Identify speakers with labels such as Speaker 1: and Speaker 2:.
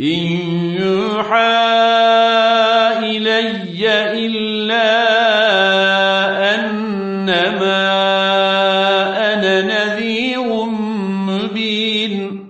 Speaker 1: إن يوحى إلي إلا أنما أنا نذير مبين.